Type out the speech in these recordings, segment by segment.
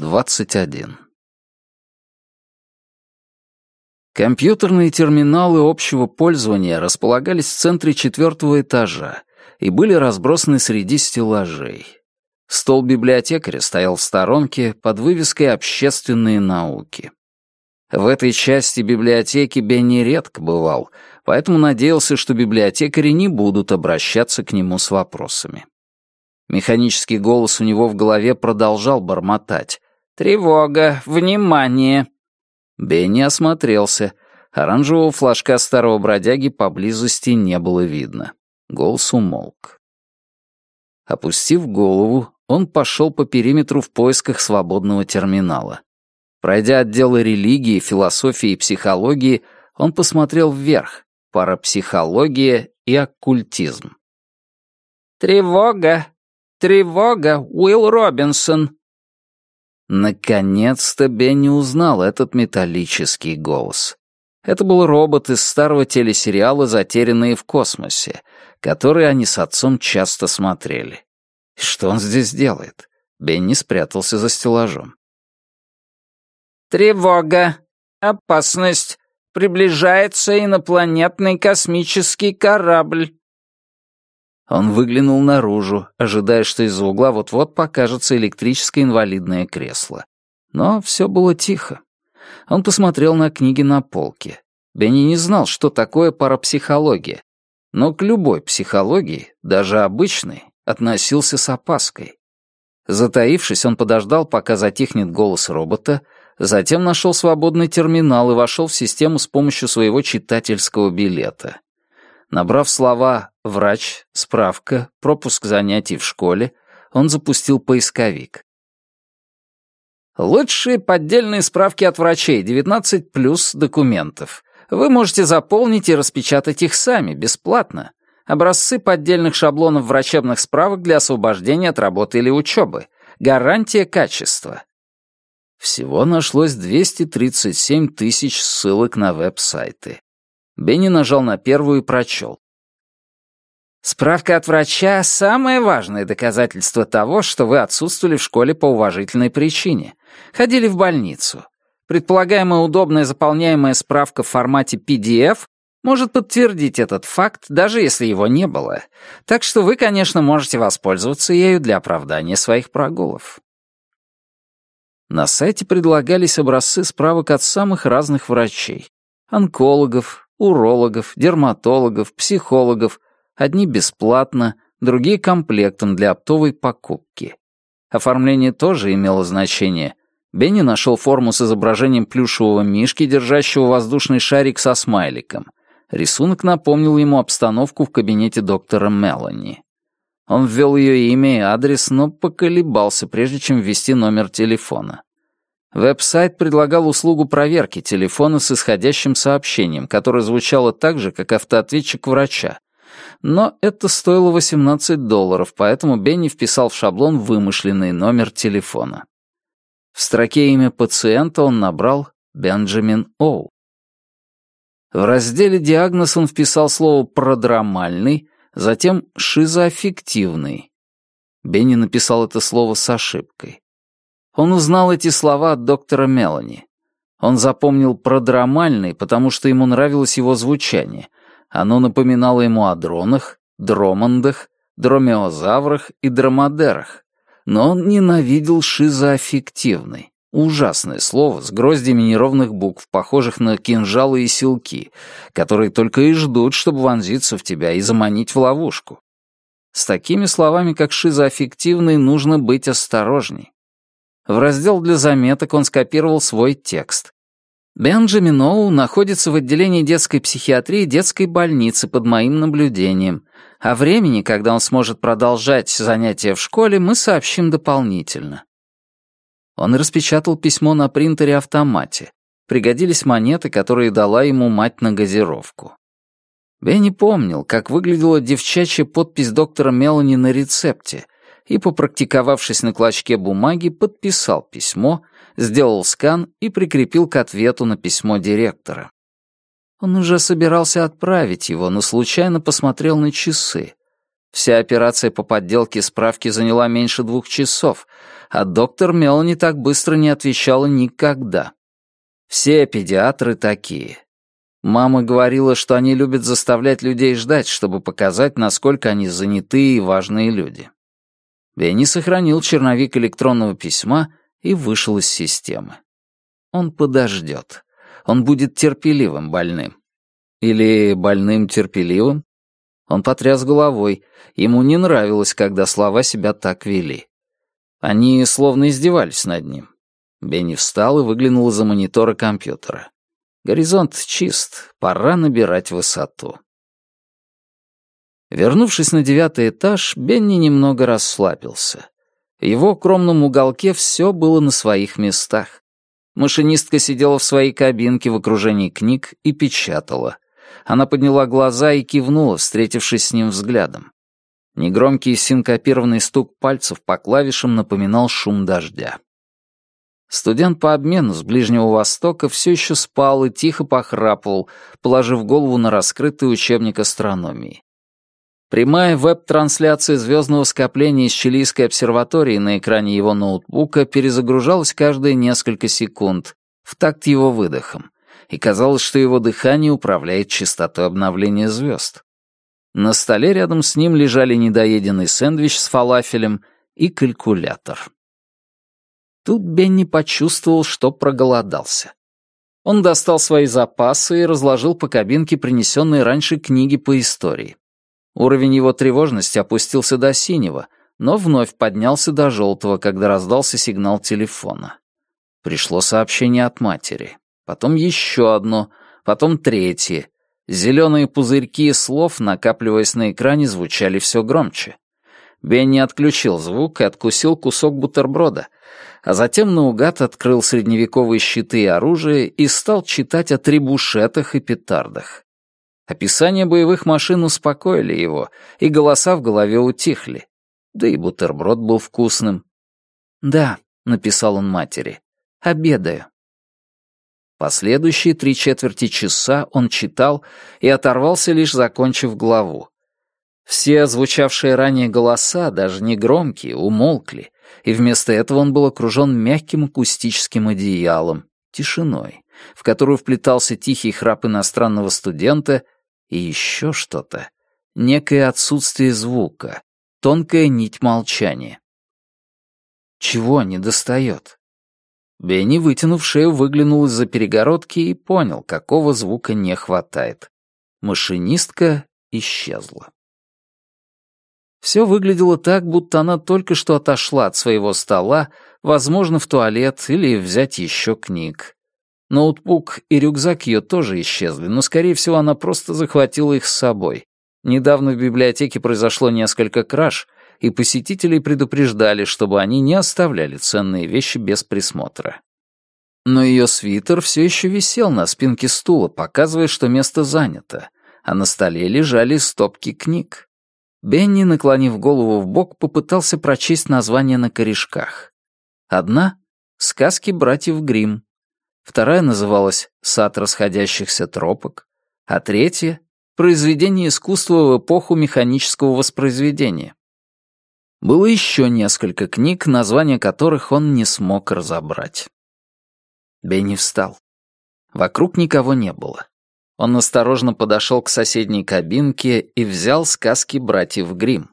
21. Компьютерные терминалы общего пользования располагались в центре четвертого этажа и были разбросаны среди стеллажей. Стол библиотекаря стоял в сторонке под вывеской «Общественные науки». В этой части библиотеки Бенни редко бывал, поэтому надеялся, что библиотекари не будут обращаться к нему с вопросами. Механический голос у него в голове продолжал бормотать. «Тревога! Внимание!» Бенни осмотрелся. Оранжевого флажка старого бродяги поблизости не было видно. Голос умолк. Опустив голову, он пошел по периметру в поисках свободного терминала. Пройдя отделы религии, философии и психологии, он посмотрел вверх, парапсихология и оккультизм. «Тревога! Тревога, Уилл Робинсон!» Наконец-то Бенни узнал этот металлический голос. Это был робот из старого телесериала «Затерянные в космосе», который они с отцом часто смотрели. Что он здесь делает? Бенни спрятался за стеллажом. «Тревога! Опасность! Приближается инопланетный космический корабль!» Он выглянул наружу, ожидая, что из-за угла вот-вот покажется электрическое инвалидное кресло. Но все было тихо. Он посмотрел на книги на полке. Бенни не знал, что такое парапсихология, но к любой психологии, даже обычной, относился с опаской. Затаившись, он подождал, пока затихнет голос робота, затем нашел свободный терминал и вошел в систему с помощью своего читательского билета. Набрав слова «врач», «справка», «пропуск занятий в школе», он запустил поисковик. Лучшие поддельные справки от врачей, 19 плюс документов. Вы можете заполнить и распечатать их сами, бесплатно. Образцы поддельных шаблонов врачебных справок для освобождения от работы или учебы. Гарантия качества. Всего нашлось 237 тысяч ссылок на веб-сайты. Бенни нажал на первую и прочел. Справка от врача — самое важное доказательство того, что вы отсутствовали в школе по уважительной причине. Ходили в больницу. Предполагаемая удобная заполняемая справка в формате PDF может подтвердить этот факт, даже если его не было. Так что вы, конечно, можете воспользоваться ею для оправдания своих прогулов. На сайте предлагались образцы справок от самых разных врачей. Онкологов, урологов, дерматологов, психологов, одни бесплатно, другие комплектом для оптовой покупки. Оформление тоже имело значение. Бенни нашел форму с изображением плюшевого мишки, держащего воздушный шарик со смайликом. Рисунок напомнил ему обстановку в кабинете доктора Мелани. Он ввел ее имя и адрес, но поколебался, прежде чем ввести номер телефона. Веб-сайт предлагал услугу проверки телефона с исходящим сообщением, которое звучало так же, как автоответчик врача. Но это стоило 18 долларов, поэтому Бенни вписал в шаблон вымышленный номер телефона. В строке имя пациента он набрал Бенджамин Оу. В разделе «Диагноз» он вписал слово «продромальный», затем «шизоаффективный». Бенни написал это слово с ошибкой. Он узнал эти слова от доктора Мелани. Он запомнил продромальный, потому что ему нравилось его звучание. Оно напоминало ему о дронах, дромандах, дромеозаврах и дромадерах. Но он ненавидел шизоаффективный. Ужасное слово с гроздями неровных букв, похожих на кинжалы и силки, которые только и ждут, чтобы вонзиться в тебя и заманить в ловушку. С такими словами, как шизоаффективный, нужно быть осторожней. В раздел для заметок он скопировал свой текст. Бенджамин Оу находится в отделении детской психиатрии детской больницы под моим наблюдением. О времени, когда он сможет продолжать занятия в школе, мы сообщим дополнительно. Он распечатал письмо на принтере-автомате. Пригодились монеты, которые дала ему мать на газировку. Бенни помнил, как выглядела девчачья подпись доктора Мелани на рецепте, и, попрактиковавшись на клочке бумаги, подписал письмо, сделал скан и прикрепил к ответу на письмо директора. Он уже собирался отправить его, но случайно посмотрел на часы. Вся операция по подделке справки заняла меньше двух часов, а доктор Мелани так быстро не отвечала никогда. Все педиатры такие. Мама говорила, что они любят заставлять людей ждать, чтобы показать, насколько они занятые и важные люди. Бенни сохранил черновик электронного письма и вышел из системы. Он подождет. Он будет терпеливым больным. Или больным терпеливым? Он потряс головой. Ему не нравилось, когда слова себя так вели. Они словно издевались над ним. Бенни встал и выглянул из-за монитора компьютера. Горизонт чист, пора набирать высоту. Вернувшись на девятый этаж, Бенни немного расслабился. В его укромном уголке все было на своих местах. Машинистка сидела в своей кабинке в окружении книг и печатала. Она подняла глаза и кивнула, встретившись с ним взглядом. Негромкий синкопированный стук пальцев по клавишам напоминал шум дождя. Студент по обмену с Ближнего Востока все еще спал и тихо похрапывал, положив голову на раскрытый учебник астрономии. Прямая веб-трансляция звездного скопления из Чилийской обсерватории на экране его ноутбука перезагружалась каждые несколько секунд, в такт его выдохом, и казалось, что его дыхание управляет частотой обновления звезд. На столе рядом с ним лежали недоеденный сэндвич с фалафелем и калькулятор. Тут Бенни почувствовал, что проголодался. Он достал свои запасы и разложил по кабинке принесенные раньше книги по истории. Уровень его тревожности опустился до синего, но вновь поднялся до желтого, когда раздался сигнал телефона. Пришло сообщение от матери. Потом еще одно, потом третье. Зеленые пузырьки слов, накапливаясь на экране, звучали все громче. Бенни отключил звук и откусил кусок бутерброда — а затем наугад открыл средневековые щиты и оружие и стал читать о трибушетах и петардах. Описания боевых машин успокоили его, и голоса в голове утихли. Да и бутерброд был вкусным. «Да», — написал он матери, — «обедаю». Последующие три четверти часа он читал и оторвался, лишь закончив главу. Все звучавшие ранее голоса, даже негромкие, умолкли, и вместо этого он был окружен мягким акустическим одеялом, тишиной, в которую вплетался тихий храп иностранного студента и еще что-то, некое отсутствие звука, тонкая нить молчания. Чего не достает? Бенни, вытянув шею, выглянул из-за перегородки и понял, какого звука не хватает. Машинистка исчезла. Все выглядело так, будто она только что отошла от своего стола, возможно, в туалет или взять еще книг. Ноутбук и рюкзак ее тоже исчезли, но, скорее всего, она просто захватила их с собой. Недавно в библиотеке произошло несколько краж, и посетителей предупреждали, чтобы они не оставляли ценные вещи без присмотра. Но ее свитер все еще висел на спинке стула, показывая, что место занято, а на столе лежали стопки книг. Бенни, наклонив голову в бок, попытался прочесть названия на корешках. Одна — «Сказки братьев Гримм», вторая называлась «Сад расходящихся тропок», а третья — «Произведение искусства в эпоху механического воспроизведения». Было еще несколько книг, названия которых он не смог разобрать. Бенни встал. Вокруг никого не было. Он осторожно подошел к соседней кабинке и взял сказки братьев Гримм.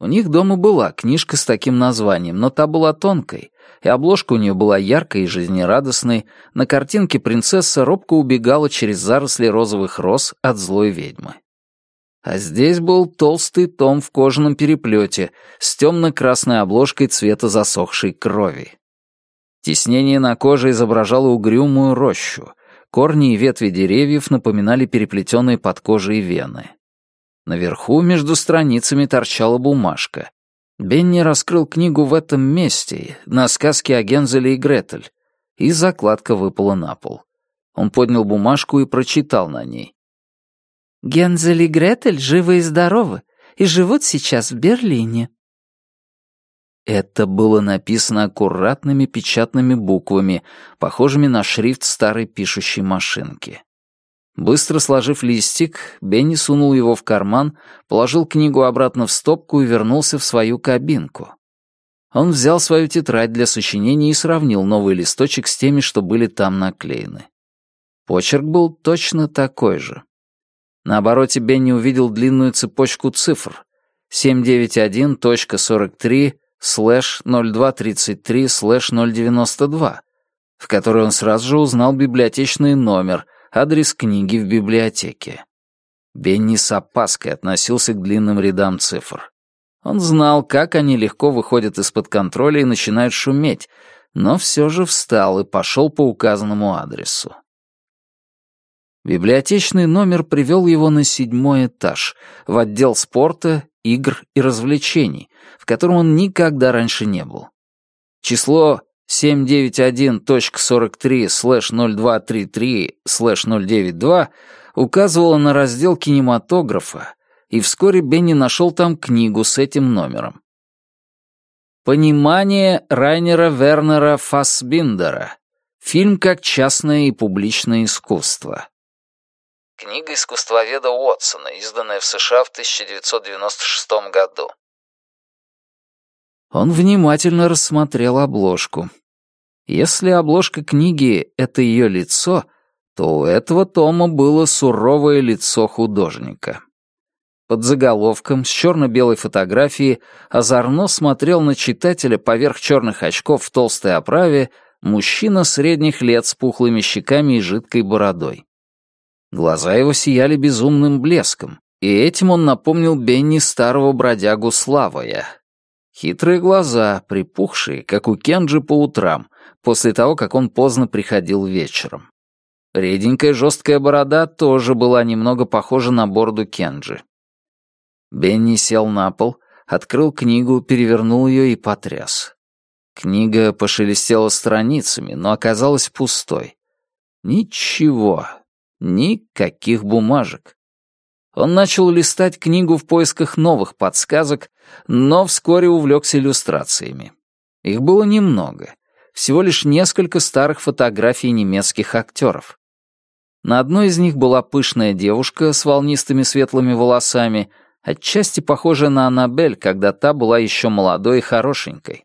У них дома была книжка с таким названием, но та была тонкой, и обложка у нее была яркой и жизнерадостной. На картинке принцесса робко убегала через заросли розовых роз от злой ведьмы. А здесь был толстый том в кожаном переплете с темно-красной обложкой цвета засохшей крови. Тиснение на коже изображало угрюмую рощу, Корни и ветви деревьев напоминали переплетенные под кожей вены. Наверху между страницами торчала бумажка. Бенни раскрыл книгу в этом месте, на сказке о Гензеле и Гретель, и закладка выпала на пол. Он поднял бумажку и прочитал на ней. «Гензель и Гретель живы и здоровы, и живут сейчас в Берлине. Это было написано аккуратными печатными буквами, похожими на шрифт старой пишущей машинки. Быстро сложив листик, Бенни сунул его в карман, положил книгу обратно в стопку и вернулся в свою кабинку. Он взял свою тетрадь для сочинений и сравнил новый листочек с теми, что были там наклеены. Почерк был точно такой же. На обороте Бенни увидел длинную цепочку цифр 791.43 слэш 0233 слэш 092, в которой он сразу же узнал библиотечный номер — адрес книги в библиотеке. Бенни с опаской относился к длинным рядам цифр. Он знал, как они легко выходят из-под контроля и начинают шуметь, но все же встал и пошел по указанному адресу. Библиотечный номер привел его на седьмой этаж, в отдел спорта, игр и развлечений, в котором он никогда раньше не был. Число 791.43/0233/092 указывала на раздел кинематографа, и вскоре Бенни нашел там книгу с этим номером. «Понимание Райнера Вернера Фассбиндера. Фильм как частное и публичное искусство». Книга искусствоведа Уотсона, изданная в США в 1996 году. Он внимательно рассмотрел обложку. Если обложка книги — это ее лицо, то у этого тома было суровое лицо художника. Под заголовком с черно-белой фотографией озорно смотрел на читателя поверх черных очков в толстой оправе мужчина средних лет с пухлыми щеками и жидкой бородой. Глаза его сияли безумным блеском, и этим он напомнил Бенни старого бродягу Славая. Хитрые глаза, припухшие, как у Кенджи по утрам, после того, как он поздно приходил вечером. Реденькая жесткая борода тоже была немного похожа на бороду Кенджи. Бенни сел на пол, открыл книгу, перевернул ее и потряс. Книга пошелестела страницами, но оказалась пустой. Ничего, никаких бумажек. Он начал листать книгу в поисках новых подсказок, но вскоре увлекся иллюстрациями. Их было немного всего лишь несколько старых фотографий немецких актеров. На одной из них была пышная девушка с волнистыми светлыми волосами, отчасти похожая на Аннабель, когда та была еще молодой и хорошенькой.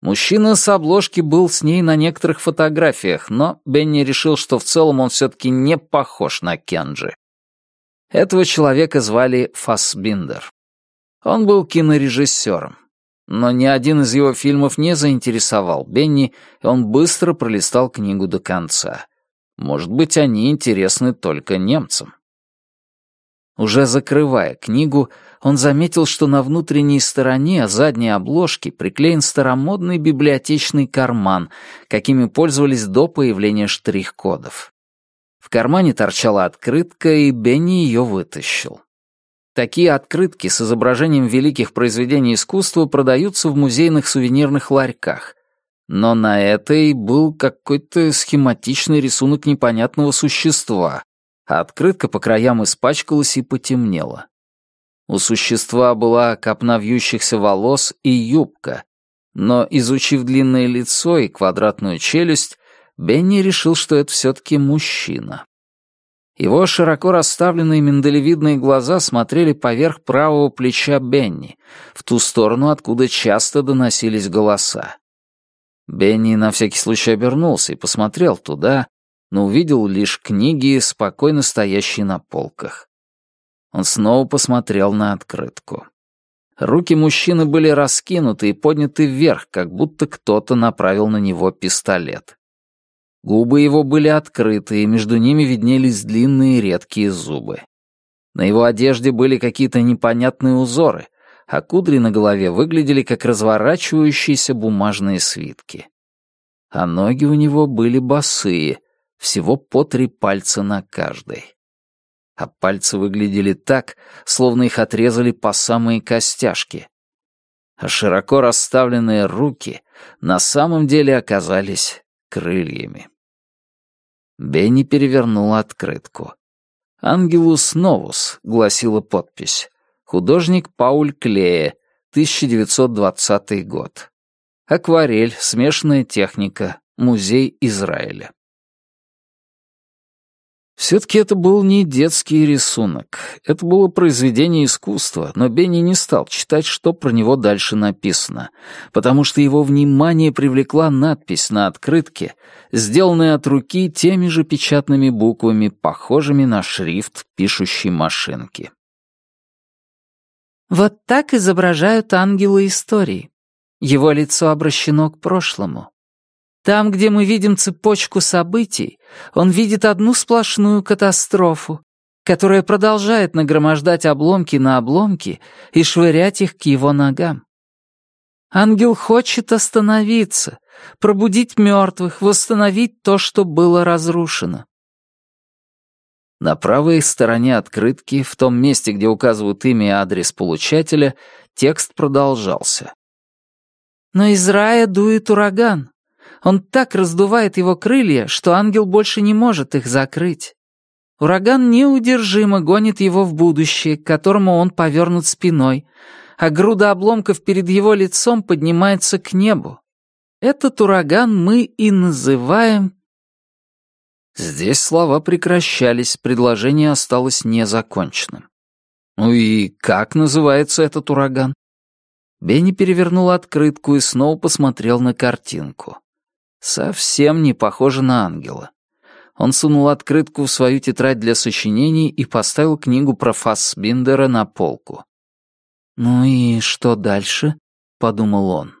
Мужчина с обложки был с ней на некоторых фотографиях, но Бенни решил, что в целом он все-таки не похож на Кенджи. Этого человека звали Фассбиндер. Он был кинорежиссером но ни один из его фильмов не заинтересовал Бенни, и он быстро пролистал книгу до конца. Может быть, они интересны только немцам. Уже закрывая книгу, он заметил, что на внутренней стороне задней обложки приклеен старомодный библиотечный карман, какими пользовались до появления штрих-кодов. В кармане торчала открытка, и Бенни ее вытащил. Такие открытки с изображением великих произведений искусства продаются в музейных сувенирных ларьках. Но на этой был какой-то схематичный рисунок непонятного существа, а открытка по краям испачкалась и потемнела. У существа была копна вьющихся волос и юбка, но, изучив длинное лицо и квадратную челюсть, Бенни решил, что это все-таки мужчина. Его широко расставленные миндалевидные глаза смотрели поверх правого плеча Бенни, в ту сторону, откуда часто доносились голоса. Бенни на всякий случай обернулся и посмотрел туда, но увидел лишь книги, спокойно стоящие на полках. Он снова посмотрел на открытку. Руки мужчины были раскинуты и подняты вверх, как будто кто-то направил на него пистолет. Губы его были открыты, и между ними виднелись длинные редкие зубы. На его одежде были какие-то непонятные узоры, а кудри на голове выглядели как разворачивающиеся бумажные свитки. А ноги у него были босые, всего по три пальца на каждой. А пальцы выглядели так, словно их отрезали по самые костяшки. А широко расставленные руки на самом деле оказались крыльями. Бенни перевернул открытку. «Ангелус Новус», — гласила подпись. Художник Пауль Клея, 1920 год. Акварель, смешанная техника, музей Израиля. Все-таки это был не детский рисунок. Это было произведение искусства, но Бенни не стал читать, что про него дальше написано, потому что его внимание привлекла надпись на открытке, сделанная от руки теми же печатными буквами, похожими на шрифт пишущей машинки. Вот так изображают ангелы истории. Его лицо обращено к прошлому. Там, где мы видим цепочку событий, он видит одну сплошную катастрофу, которая продолжает нагромождать обломки на обломки и швырять их к его ногам. Ангел хочет остановиться, пробудить мертвых, восстановить то, что было разрушено. На правой стороне открытки, в том месте, где указывают имя и адрес получателя, текст продолжался. Но из рая дует ураган. Он так раздувает его крылья, что ангел больше не может их закрыть. Ураган неудержимо гонит его в будущее, к которому он повернут спиной, а груда обломков перед его лицом поднимается к небу. Этот ураган мы и называем... Здесь слова прекращались, предложение осталось незаконченным. Ну и как называется этот ураган? Бенни перевернул открытку и снова посмотрел на картинку. Совсем не похоже на ангела. Он сунул открытку в свою тетрадь для сочинений и поставил книгу про Фассбиндера на полку. «Ну и что дальше?» — подумал он.